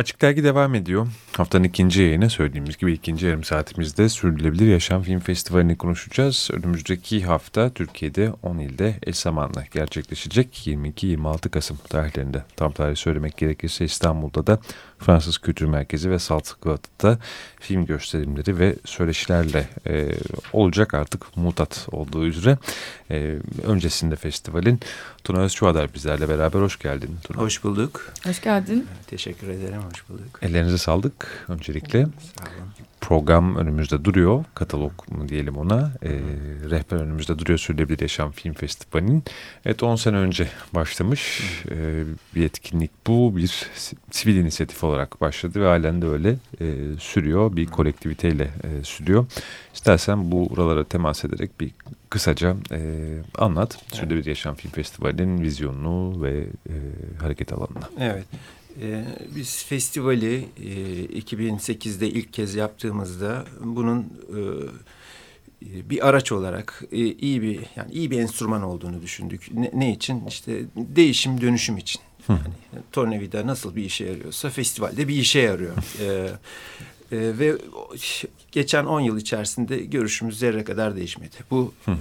Açık Dergi devam ediyor. Haftanın ikinci yayını söylediğimiz gibi ikinci yarım saatimizde Sürdürülebilir Yaşam Film Festivali'ni konuşacağız. Önümüzdeki hafta Türkiye'de 10 ilde eş zamanlı gerçekleşecek 22-26 Kasım tarihlerinde. Tam tarih söylemek gerekirse İstanbul'da da Fransız Kültür Merkezi ve Saltıklı'da film gösterimleri ve söyleşilerle e, olacak artık mutat olduğu üzere. E, öncesinde festivalin Tuna Özçuadar bizlerle beraber. Hoş geldin Tuna. Hoş bulduk. Hoş geldin. Teşekkür ederim. Hoş bulduk. Ellerinize sağlık öncelikle. Sağ olun. Program önümüzde duruyor. Katalog mu diyelim ona. E, rehber önümüzde duruyor Sürdürülebilir Yaşam Film Festivali'nin. Evet 10 sene önce başlamış e, bir etkinlik bu. Bir sivil inisiyatif olarak başladı ve halen de öyle e, sürüyor. Bir kolektiviteyle e, sürüyor. İstersen bu buralara temas ederek bir kısaca e, anlat. Evet. Sürdürülebilir Yaşam Film Festivali'nin vizyonunu ve e, hareket alanını. Evet. Ee, biz festivali e, 2008'de ilk kez yaptığımızda bunun e, bir araç olarak e, iyi bir yani iyi bir enstrüman olduğunu düşündük. Ne, ne için? İşte değişim dönüşüm için. Yani tornavida nasıl bir işe yarıyorsa festivalde bir işe yarıyor. ee, e, ve geçen 10 yıl içerisinde görüşümüz zerre kadar değişmedi. Bu e,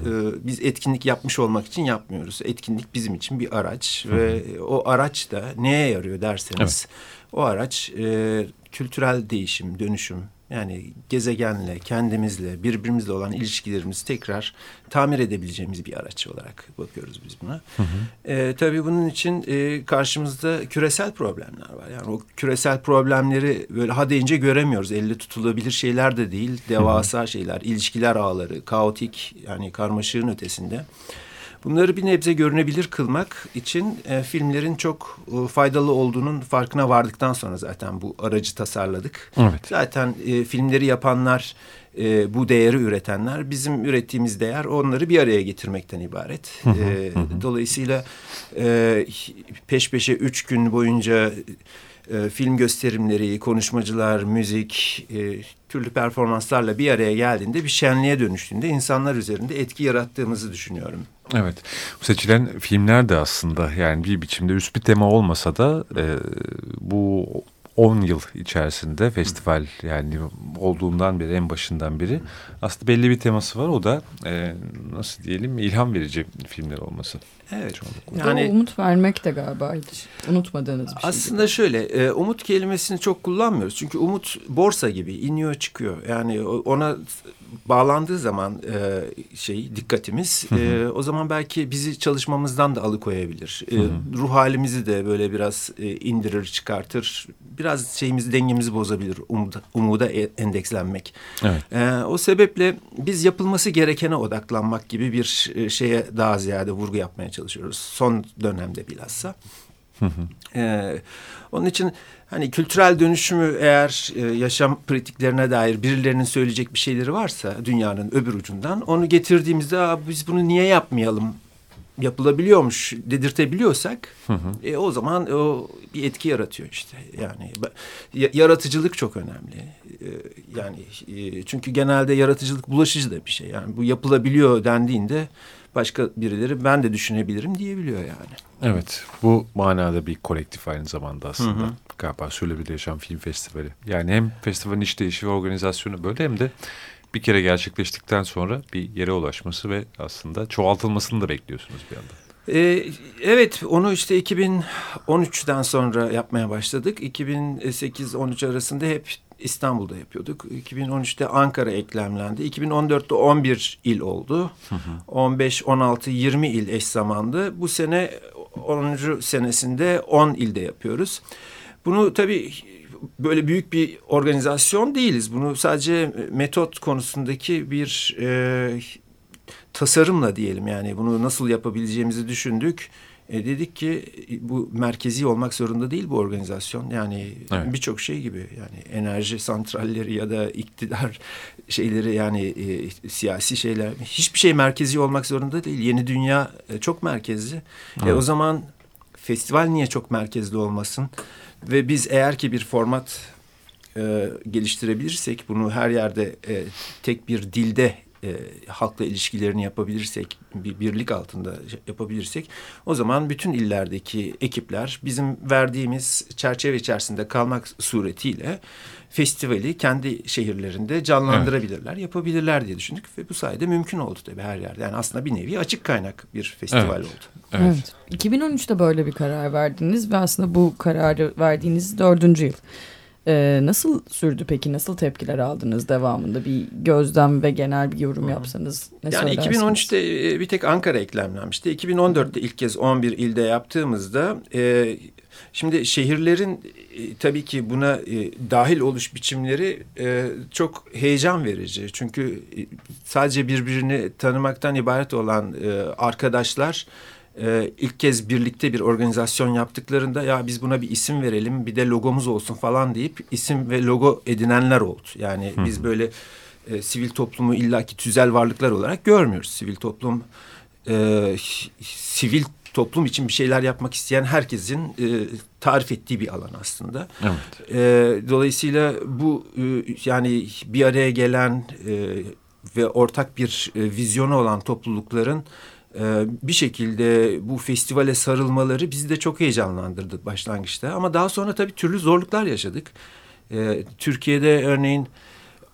biz etkinlik yapmış olmak için yapmıyoruz. Etkinlik bizim için bir araç ve o araç da neye yarıyor derseniz evet. o araç e, kültürel değişim, dönüşüm, yani gezegenle, kendimizle, birbirimizle olan ilişkilerimizi tekrar tamir edebileceğimiz bir araç olarak bakıyoruz biz buna. Hı hı. E, tabii bunun için e, karşımızda küresel problemler var. Yani o küresel problemleri böyle ha deyince göremiyoruz. Elle tutulabilir şeyler de değil, devasa hı hı. şeyler, ilişkiler ağları, kaotik yani karmaşığın ötesinde. Bunları bir nebze görünebilir kılmak için e, filmlerin çok e, faydalı olduğunun farkına vardıktan sonra zaten bu aracı tasarladık. Evet. Zaten e, filmleri yapanlar, e, bu değeri üretenler, bizim ürettiğimiz değer onları bir araya getirmekten ibaret. Hı hı, e, hı. Dolayısıyla e, peş peşe üç gün boyunca e, film gösterimleri, konuşmacılar, müzik, e, türlü performanslarla bir araya geldiğinde bir şenliğe dönüştüğünde insanlar üzerinde etki yarattığımızı düşünüyorum. Evet. Bu seçilen filmler de aslında yani bir biçimde üst bir tema olmasa da e, bu 10 yıl içerisinde festival yani olduğundan beri en başından beri aslında belli bir teması var. O da nasıl diyelim ilham verici filmler olması. Evet. Yani umut vermek de galiba hiç unutmadığınız bir şey. Aslında şöyle e, umut kelimesini çok kullanmıyoruz. Çünkü umut borsa gibi iniyor çıkıyor. Yani ona bağlandığı zaman e, şey dikkatimiz e, o zaman belki bizi çalışmamızdan da alıkoyabilir. E, ruh halimizi de böyle biraz e, indirir çıkartır. Biraz şeyimizi dengemizi bozabilir umuda, umuda e, endekslenmek. Evet. E, o sebeple biz yapılması gerekene odaklanmak gibi bir e, şeye daha ziyade vurgu yapmaya çalışıyoruz çalışıyoruz. Son dönemde bilhassa. Ee, onun için hani kültürel dönüşümü eğer e, yaşam pratiklerine dair birilerinin söyleyecek bir şeyleri varsa dünyanın öbür ucundan onu getirdiğimizde biz bunu niye yapmayalım yapılabiliyormuş dedirtebiliyorsak hı hı. E, o zaman o bir etki yaratıyor işte yani yaratıcılık çok önemli e, yani e, çünkü genelde yaratıcılık bulaşıcı da bir şey yani bu yapılabiliyor dendiğinde başka birileri ben de düşünebilirim diyebiliyor yani. Evet bu manada bir kolektif aynı zamanda aslında. Hı hı. Galiba Sürdürülebilir Yaşam Film Festivali. Yani hem festivalin işleyişi ve organizasyonu böyle hem de bir kere gerçekleştikten sonra bir yere ulaşması ve aslında çoğaltılmasını da bekliyorsunuz bir yandan. Ee, evet onu işte 2013'ten sonra yapmaya başladık. 2008-13 arasında hep İstanbul'da yapıyorduk. 2013'te Ankara eklemlendi. 2014'te 11 il oldu. Hı hı. 15, 16, 20 il eş zamanlı. Bu sene 10. senesinde 10 ilde yapıyoruz. Bunu tabii böyle büyük bir organizasyon değiliz. Bunu sadece metot konusundaki bir e, tasarımla diyelim yani bunu nasıl yapabileceğimizi düşündük. E, dedik ki bu merkezi olmak zorunda değil bu organizasyon. Yani evet. birçok şey gibi yani enerji santralleri ya da iktidar şeyleri yani e, siyasi şeyler hiçbir şey merkezi olmak zorunda değil. Yeni dünya e, çok merkezli. Evet. E, o zaman festival niye çok merkezli olmasın? Ve biz eğer ki bir format e, geliştirebilirsek bunu her yerde e, tek bir dilde e, halkla ilişkilerini yapabilirsek, bir birlik altında yapabilirsek o zaman bütün illerdeki ekipler bizim verdiğimiz çerçeve içerisinde kalmak suretiyle festivali kendi şehirlerinde canlandırabilirler, evet. yapabilirler diye düşündük ve bu sayede mümkün oldu tabii her yerde. Yani aslında bir nevi açık kaynak bir festival evet. oldu. Evet. evet. 2013'te böyle bir karar verdiniz ve aslında bu kararı verdiğiniz dördüncü yıl. Ee, nasıl sürdü peki? Nasıl tepkiler aldınız devamında? Bir gözlem ve genel bir yorum yapsanız ne Yani 2013'te e, bir tek Ankara eklemlenmişti. 2014'te ilk kez 11 ilde yaptığımızda e, şimdi şehirlerin e, tabii ki buna e, dahil oluş biçimleri e, çok heyecan verici. Çünkü e, sadece birbirini tanımaktan ibaret olan e, arkadaşlar e, ilk kez birlikte bir organizasyon yaptıklarında ya biz buna bir isim verelim bir de logomuz olsun falan deyip isim ve logo edinenler oldu. Yani Hı. biz böyle e, sivil toplumu illaki tüzel varlıklar olarak görmüyoruz. Sivil toplum e, sivil toplum için bir şeyler yapmak isteyen herkesin e, tarif ettiği bir alan aslında. Evet. E, dolayısıyla bu e, yani bir araya gelen e, ve ortak bir e, vizyonu olan toplulukların bir şekilde bu festivale sarılmaları bizi de çok heyecanlandırdı başlangıçta. Ama daha sonra tabii türlü zorluklar yaşadık. Ee, Türkiye'de örneğin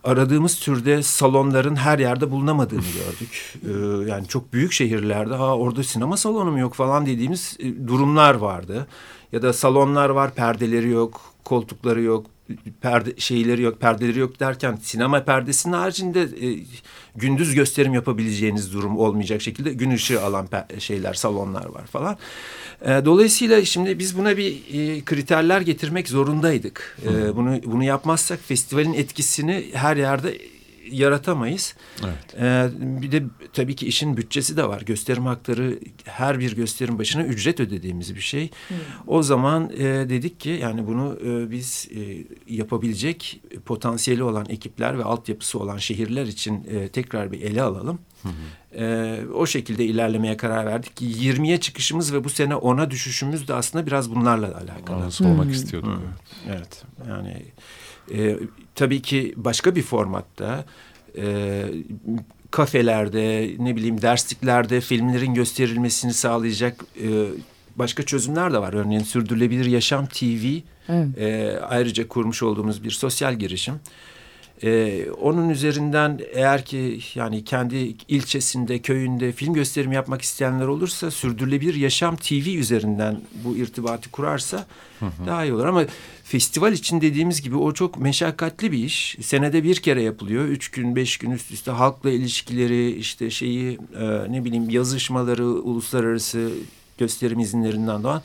aradığımız türde salonların her yerde bulunamadığını gördük. Ee, yani çok büyük şehirlerde ha orada sinema salonu mu yok falan dediğimiz e, durumlar vardı. Ya da salonlar var perdeleri yok, koltukları yok, perde şeyleri yok, perdeleri yok derken sinema perdesinin haricinde e, gündüz gösterim yapabileceğiniz durum olmayacak şekilde gün ışığı alan şeyler, salonlar var falan. E, dolayısıyla şimdi biz buna bir e, kriterler getirmek zorundaydık. E, bunu bunu yapmazsak festivalin etkisini her yerde yaratamayız. Evet. Ee, bir de tabii ki işin bütçesi de var. Gösterim hakları her bir gösterim başına ücret ödediğimiz bir şey. Hmm. O zaman e, dedik ki yani bunu e, biz e, yapabilecek potansiyeli olan ekipler ve altyapısı olan şehirler için e, tekrar bir ele alalım. Hı E, o şekilde ilerlemeye karar verdik. 20'ye çıkışımız ve bu sene 10'a düşüşümüz de aslında biraz bunlarla alakalı. Onu sormak hmm. istiyordum. Hmm. Evet yani e, tabii ki başka bir formatta e, kafelerde ne bileyim dersliklerde filmlerin gösterilmesini sağlayacak e, başka çözümler de var. Örneğin Sürdürülebilir Yaşam TV evet. e, ayrıca kurmuş olduğumuz bir sosyal girişim. Ee, onun üzerinden eğer ki yani kendi ilçesinde, köyünde film gösterimi yapmak isteyenler olursa sürdürülebilir yaşam TV üzerinden bu irtibatı kurarsa hı hı. daha iyi olur. Ama festival için dediğimiz gibi o çok meşakkatli bir iş. Senede bir kere yapılıyor. Üç gün, beş gün üst üste halkla ilişkileri, işte şeyi e, ne bileyim yazışmaları, uluslararası gösterim izinlerinden doğan.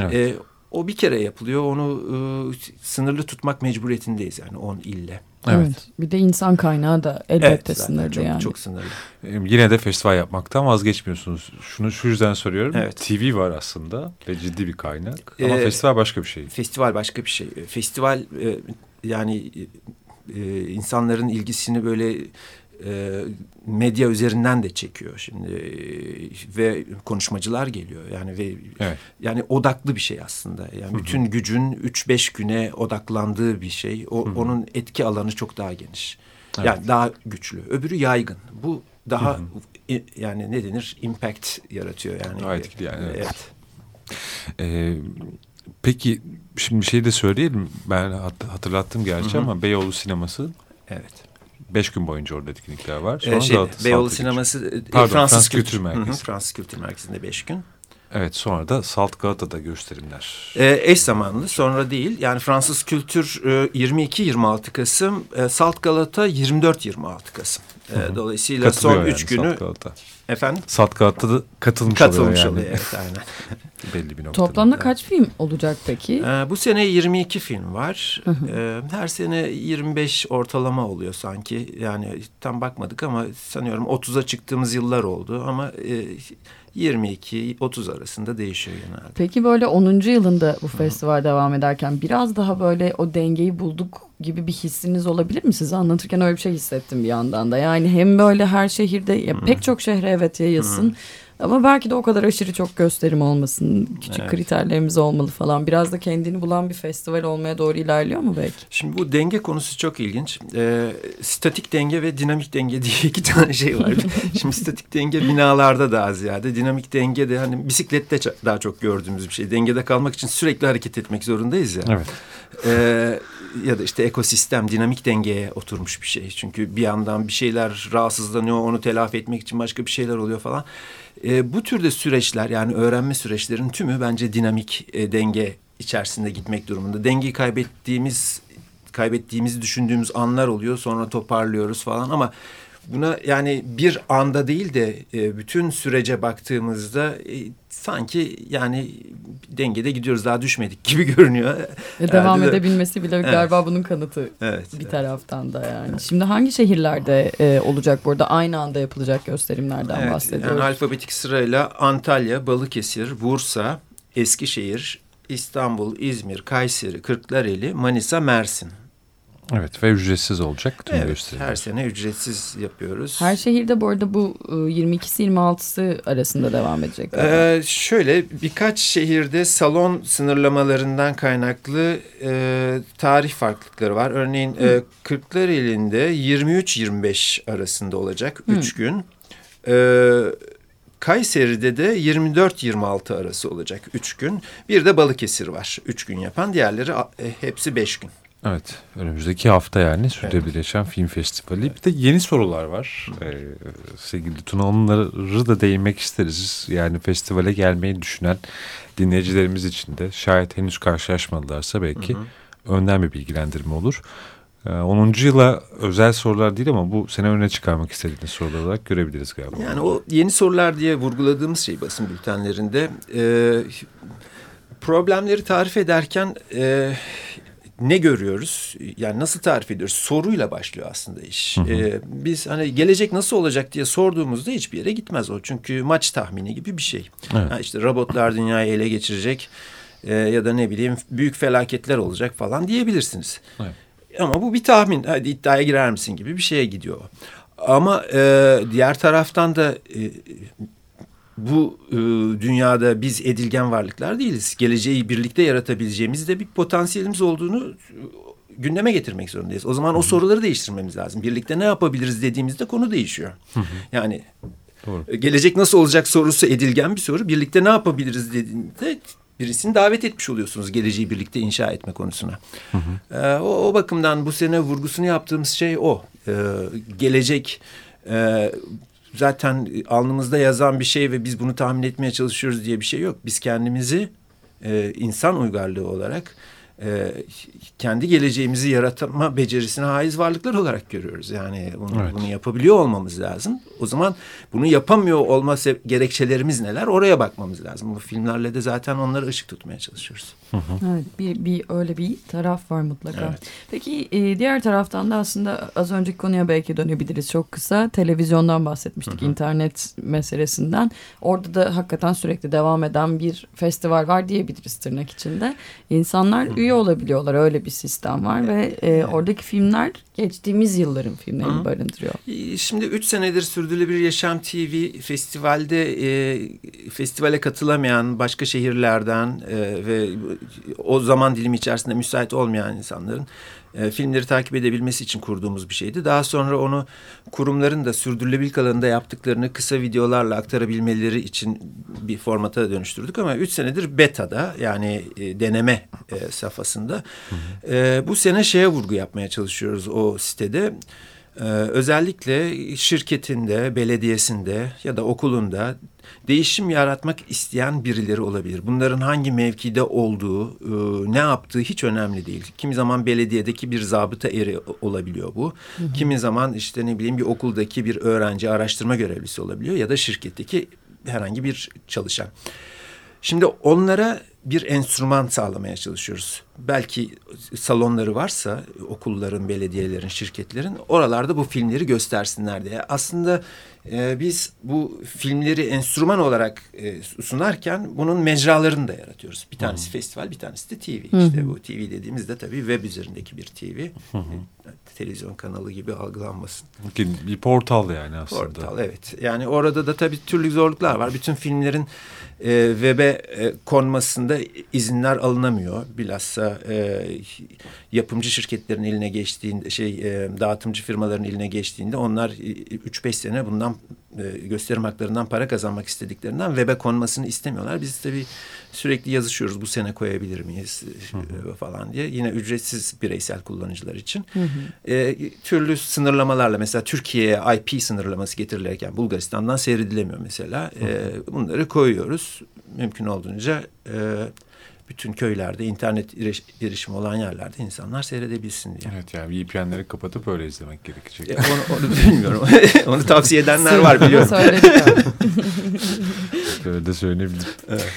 Evet. E, o bir kere yapılıyor. Onu e, sınırlı tutmak mecburiyetindeyiz yani on ille. Evet. evet. Bir de insan kaynağı da elbette evet, sınırlı çok, yani. Çok sınırlı. Yine de festival yapmaktan vazgeçmiyorsunuz. Şunu şu yüzden soruyorum. Evet. TV var aslında ve ciddi bir kaynak. Ama ee, festival başka bir şey. Festival başka bir şey. Festival e, yani e, insanların ilgisini böyle e, medya üzerinden de çekiyor şimdi e, ve konuşmacılar geliyor yani ve evet. yani odaklı bir şey aslında yani Hı -hı. bütün gücün üç beş güne odaklandığı bir şey o, Hı -hı. onun etki alanı çok daha geniş evet. yani daha güçlü öbürü yaygın bu daha Hı -hı. yani ne denir impact yaratıyor yani daha etkili yani evet. evet. Ee, peki şimdi bir şey de söyleyelim ben hatırlattım gerçi Hı -hı. ama Beyoğlu sineması evet Beş gün boyunca orada etkinlikler var. Sonra ee, şey, Beyoğlu Sineması e, Pardon, Fransız, Fransız Kültür, Kültür Merkezi. Hı hı, Fransız Kültür Merkezi'nde beş gün. Evet sonra da Salt Galata'da gösterimler. E, eş zamanlı sonra değil yani Fransız Kültür e, 22-26 Kasım e, Salt Galata 24-26 Kasım. E, dolayısıyla son üç yani, günü Efendim? Salt Galata'da katılmış, katılmış oluyor yani. Oluyor, evet aynen. Belli bir noktada. Toplamda kaç film olacak peki? Ee, bu sene 22 film var. ee, her sene 25 ortalama oluyor sanki. Yani tam bakmadık ama sanıyorum 30'a çıktığımız yıllar oldu. Ama e, 22-30 arasında değişiyor genelde. Peki böyle 10. yılında bu festival Hı. devam ederken biraz daha böyle o dengeyi bulduk gibi bir hissiniz olabilir mi? Size anlatırken öyle bir şey hissettim bir yandan da. Yani hem böyle her şehirde ya pek çok şehre evet yayılsın. Hı. Ama belki de o kadar aşırı çok gösterim olmasın. Küçük Evet. kriterlerimiz olmalı falan. Biraz da kendini bulan bir festival olmaya doğru ilerliyor mu belki? Şimdi bu denge konusu çok ilginç. Ee, statik denge ve dinamik denge diye iki tane şey var. Şimdi statik denge binalarda daha ziyade. Dinamik denge de hani bisiklette daha çok gördüğümüz bir şey. Dengede kalmak için sürekli hareket etmek zorundayız ya. Evet. Ee, ya da işte ekosistem dinamik dengeye oturmuş bir şey. Çünkü bir yandan bir şeyler rahatsızlanıyor, onu telafi etmek için başka bir şeyler oluyor falan. Ee, bu türde süreçler yani öğrenme süreçlerin tümü bence dinamik e, denge içerisinde gitmek durumunda. Dengeyi kaybettiğimiz kaybettiğimizi düşündüğümüz anlar oluyor. Sonra toparlıyoruz falan ama buna yani bir anda değil de e, bütün sürece baktığımızda e, sanki yani dengede gidiyoruz daha düşmedik gibi görünüyor. Ve devam Herhalde de- edebilmesi bile galiba bunun kanıtı Evet. bir taraftan da yani. Şimdi hangi şehirlerde e, olacak burada aynı anda yapılacak gösterimlerden Evet, bahsediyoruz? yani alfabetik sırayla Antalya, Balıkesir, Bursa, Eskişehir, İstanbul, İzmir, Kayseri, Kırklareli, Manisa, Mersin. Evet ve ücretsiz olacak tüm Evet, gösteriler. her sene ücretsiz yapıyoruz. Her şehirde bu arada bu e, 22'si 26'sı arasında devam edecek. Ee, şöyle birkaç şehirde salon sınırlamalarından kaynaklı e, tarih farklılıkları var. Örneğin e, Kırklareli'nde 23-25 arasında olacak 3 gün. Ee, Kayseri'de de 24-26 arası olacak 3 gün. Bir de Balıkesir var 3 gün yapan. Diğerleri e, hepsi 5 gün. Evet önümüzdeki hafta yani Sürdürülebilir Yaşam Film Festivali. Bir de yeni sorular var. Ee, sevgili Tuna onları da değinmek isteriz. Yani festivale gelmeyi düşünen dinleyicilerimiz için de şayet henüz karşılaşmadılarsa belki önden bir bilgilendirme olur. Ee, 10. yıla özel sorular değil ama bu sene öne çıkarmak istediğiniz sorular olarak görebiliriz galiba. Yani o yeni sorular diye vurguladığımız şey basın bültenlerinde e, problemleri tarif ederken e, ne görüyoruz? Yani nasıl tarif ediyoruz? Soruyla başlıyor aslında iş. E, biz hani gelecek nasıl olacak diye sorduğumuzda hiçbir yere gitmez o. Çünkü maç tahmini gibi bir şey. Evet. Ha işte robotlar dünyayı ele geçirecek e, ya da ne bileyim büyük felaketler olacak falan diyebilirsiniz. Evet. Ama bu bir tahmin. Hadi iddiaya girer misin gibi bir şeye gidiyor. Ama e, diğer taraftan da e, bu e, dünyada biz edilgen varlıklar değiliz. Geleceği birlikte yaratabileceğimiz de bir potansiyelimiz olduğunu e, gündeme getirmek zorundayız. O zaman o soruları değiştirmemiz lazım. Birlikte ne yapabiliriz dediğimizde konu değişiyor. Yani Doğru. e, gelecek nasıl olacak sorusu edilgen bir soru. Birlikte ne yapabiliriz dediğinde birisini davet etmiş oluyorsunuz geleceği birlikte inşa etme konusuna. E, o, o bakımdan bu sene vurgusunu yaptığımız şey o. E, gelecek e, zaten alnımızda yazan bir şey ve biz bunu tahmin etmeye çalışıyoruz diye bir şey yok. Biz kendimizi e, insan uygarlığı olarak e, kendi geleceğimizi yaratma becerisine haiz varlıklar olarak görüyoruz. Yani bunu, Evet. bunu yapabiliyor olmamız lazım. O zaman bunu yapamıyor olma gerekçelerimiz neler? Oraya bakmamız lazım. Bu filmlerle de zaten onları ışık tutmaya çalışıyoruz. Evet bir, bir öyle bir taraf var mutlaka. Evet. Peki e, diğer taraftan da aslında az önceki konuya belki dönebiliriz çok kısa. Televizyondan bahsetmiştik internet meselesinden. Orada da hakikaten sürekli devam eden bir festival var diyebiliriz tırnak içinde. İnsanlar üye olabiliyorlar öyle bir sistem var ve e, oradaki filmler geçtiğimiz yılların filmlerini Hı. barındırıyor. Şimdi üç senedir Sürdürülebilir Yaşam TV festivalde e, festivale katılamayan başka şehirlerden e, ve o zaman dilimi içerisinde müsait olmayan insanların e, filmleri takip edebilmesi için kurduğumuz bir şeydi. Daha sonra onu kurumların da sürdürülebilirlik alanında yaptıklarını kısa videolarla aktarabilmeleri için bir formata dönüştürdük ama üç senedir beta'da yani e, deneme e, safhasında. E, bu sene şeye vurgu yapmaya çalışıyoruz o sitede. Ee, özellikle şirketinde, belediyesinde ya da okulunda değişim yaratmak isteyen birileri olabilir. Bunların hangi mevkide olduğu, e, ne yaptığı hiç önemli değil. Kimi zaman belediyedeki bir zabıta eri olabiliyor bu. Kimi zaman işte ne bileyim bir okuldaki bir öğrenci, araştırma görevlisi olabiliyor ya da şirketteki herhangi bir çalışan. Şimdi onlara bir enstrüman sağlamaya çalışıyoruz. Belki salonları varsa okulların, belediyelerin, şirketlerin oralarda bu filmleri göstersinler diye. Aslında e, biz bu filmleri enstrüman olarak e, sunarken bunun mecralarını da yaratıyoruz. Bir tanesi festival, bir tanesi de TV. Hı hı. İşte bu TV dediğimizde tabii web üzerindeki bir TV. Televizyon kanalı gibi algılanmasın. Bir portal yani aslında. Portal evet. Yani orada da tabii türlü zorluklar var. Bütün filmlerin e, web'e e, konmasında izinler alınamıyor. Bilhassa e, yapımcı şirketlerin eline geçtiğinde şey e, dağıtımcı firmaların eline geçtiğinde onlar 3-5 sene bundan e, gösterim haklarından para kazanmak istediklerinden web'e konmasını istemiyorlar. Biz tabii sürekli yazışıyoruz bu sene koyabilir miyiz e, falan diye. Yine ücretsiz bireysel kullanıcılar için. Hı hı. E, türlü sınırlamalarla mesela Türkiye'ye IP sınırlaması getirilirken Bulgaristan'dan seyredilemiyor mesela. E, bunları koyuyoruz. Mümkün olduğunca e, bütün köylerde internet eriş, erişimi olan yerlerde insanlar seyredebilsin diye. Evet yani VPN'leri kapatıp öyle izlemek gerekecek. E, onu, onu bilmiyorum. onu tavsiye edenler var biliyorum. Öyle de söyleyebilirim. Evet.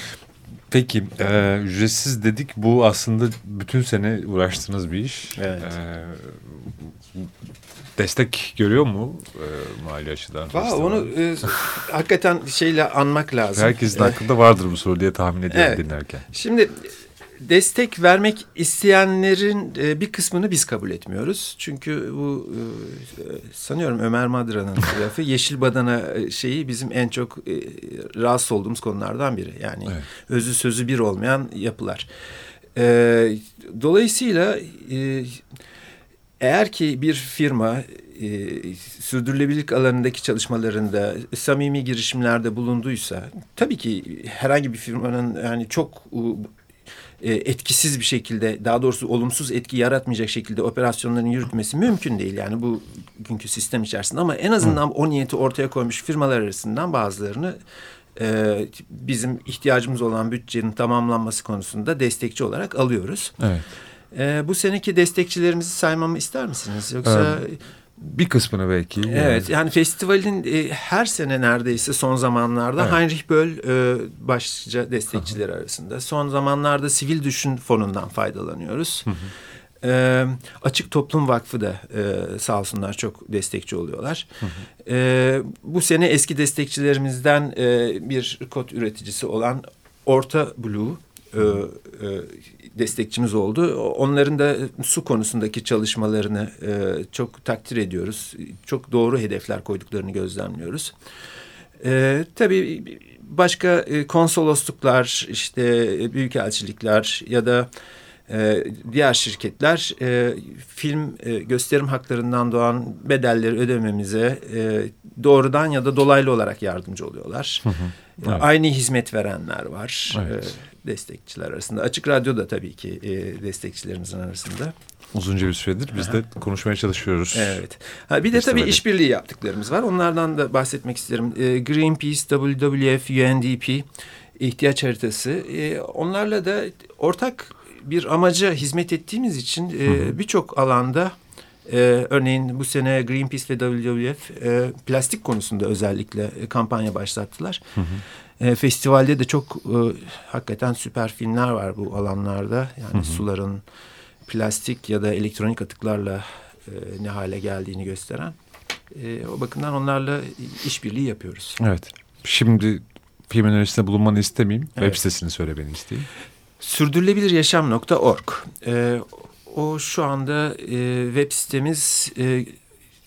Peki e, ücretsiz dedik bu aslında bütün sene uğraştığınız bir iş. Evet. E, destek görüyor mu e, mali açıdan? Valla onu e, hakikaten şeyle anmak lazım. Herkesin E, aklında vardır bu soru diye tahmin ediyorum Evet. dinlerken. Şimdi destek vermek isteyenlerin e, bir kısmını biz kabul etmiyoruz. Çünkü bu e, sanıyorum Ömer Madra'nın lafı yeşil badana e, şeyi bizim en çok rahatsız olduğumuz konulardan biri. Yani Evet. özü sözü bir olmayan yapılar. Dolayısıyla eğer ki bir firma e, sürdürülebilirlik alanındaki çalışmalarında samimi girişimlerde bulunduysa tabii ki herhangi bir firmanın yani çok e, etkisiz bir şekilde daha doğrusu olumsuz etki yaratmayacak şekilde operasyonların yürütmesi mümkün değil. Yani bu günkü sistem içerisinde ama en azından o niyeti ortaya koymuş firmalar arasından bazılarını e, bizim ihtiyacımız olan bütçenin tamamlanması konusunda destekçi olarak alıyoruz. Evet. E, bu seneki destekçilerimizi saymamı ister misiniz? Yoksa Bir kısmını belki. yani. evet yani festivalin e, her sene neredeyse son zamanlarda Evet. Heinrich Böll e, başlıca destekçileri arasında. Son zamanlarda Sivil Düşün Fonu'ndan faydalanıyoruz. E, Açık Toplum Vakfı da e, sağ olsunlar çok destekçi oluyorlar. E, bu sene eski destekçilerimizden e, bir kod üreticisi olan Orta Blue e, e, destekçimiz oldu. Onların da su konusundaki çalışmalarını e, çok takdir ediyoruz. Çok doğru hedefler koyduklarını gözlemliyoruz. E, tabii başka e, konsolosluklar, işte e, büyükelçilikler ya da e, diğer şirketler e, film e, gösterim haklarından doğan bedelleri ödememize e, doğrudan ya da dolaylı olarak yardımcı oluyorlar. Evet. Aynı hizmet verenler var Evet. e, destekçiler arasında. Açık Radyo da tabii ki e, destekçilerimizin arasında. Uzunca bir süredir biz de konuşmaya çalışıyoruz. Evet. Ha, bir de tabii işbirliği yaptıklarımız var. Onlardan da bahsetmek isterim. E, Greenpeace, WWF, UNDP ihtiyaç haritası. E, onlarla da ortak bir amaca hizmet ettiğimiz için e, birçok alanda e, örneğin bu sene Greenpeace ve WWF e, plastik konusunda özellikle e, kampanya başlattılar. E, festivalde de çok e, hakikaten süper filmler var bu alanlarda. Yani suların plastik ya da elektronik atıklarla e, ne hale geldiğini gösteren. E, o bakımdan onlarla işbirliği yapıyoruz. Evet. Şimdi film önerisinde bulunmanı istemeyeyim. Web Evet. sitesini söyle beni isteyeyim. Sürdürülebiliryaşam.org e, O şu anda e, web sitemiz e,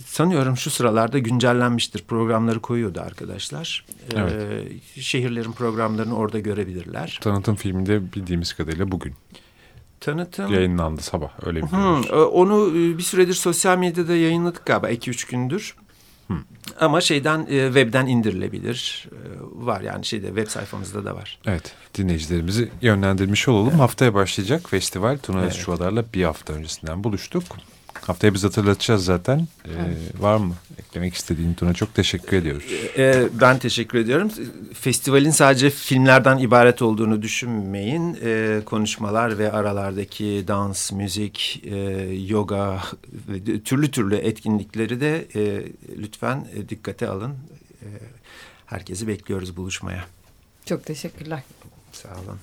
sanıyorum şu sıralarda güncellenmiştir. Programları koyuyordu arkadaşlar. E, Evet. Şehirlerin programlarını orada görebilirler. Tanıtım filminde bildiğimiz kadarıyla bugün Tanıtım... yayınlandı sabah. Öyle mi? Hmm, e, onu e, bir süredir sosyal medyada yayınladık galiba 2-3 gündür. Ama şeyden e, webden indirilebilir. Var yani şeyde web sayfamızda da var. Evet dinleyicilerimizi yönlendirmiş olalım. Haftaya başlayacak festival. Tuna Evet. Özçuvalar'la bir hafta öncesinden buluştuk. Haftaya biz hatırlatacağız zaten. Ee, var mı eklemek istediğin Tuna? Çok teşekkür ediyoruz. E, ben teşekkür ediyorum. Festivalin sadece filmlerden ibaret olduğunu düşünmeyin. E, konuşmalar ve aralardaki dans, müzik, e, yoga türlü türlü etkinlikleri de e, lütfen e, dikkate alın. E, herkesi bekliyoruz buluşmaya. Çok teşekkürler. Sağ olun.